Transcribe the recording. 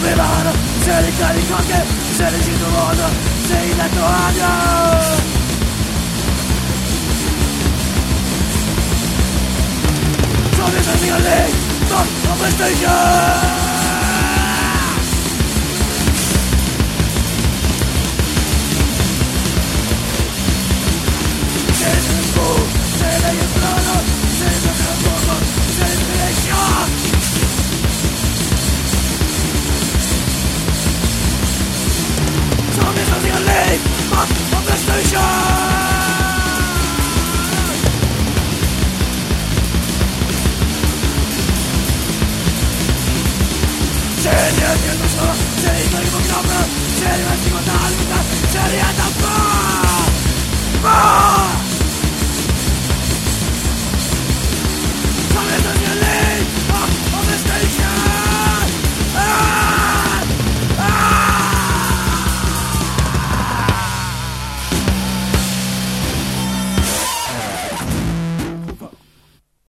privata Se li carico anche se li ci trovo Se in letto radio. Sono i miei lì, non lo Tjej, men du må knappt Tjej,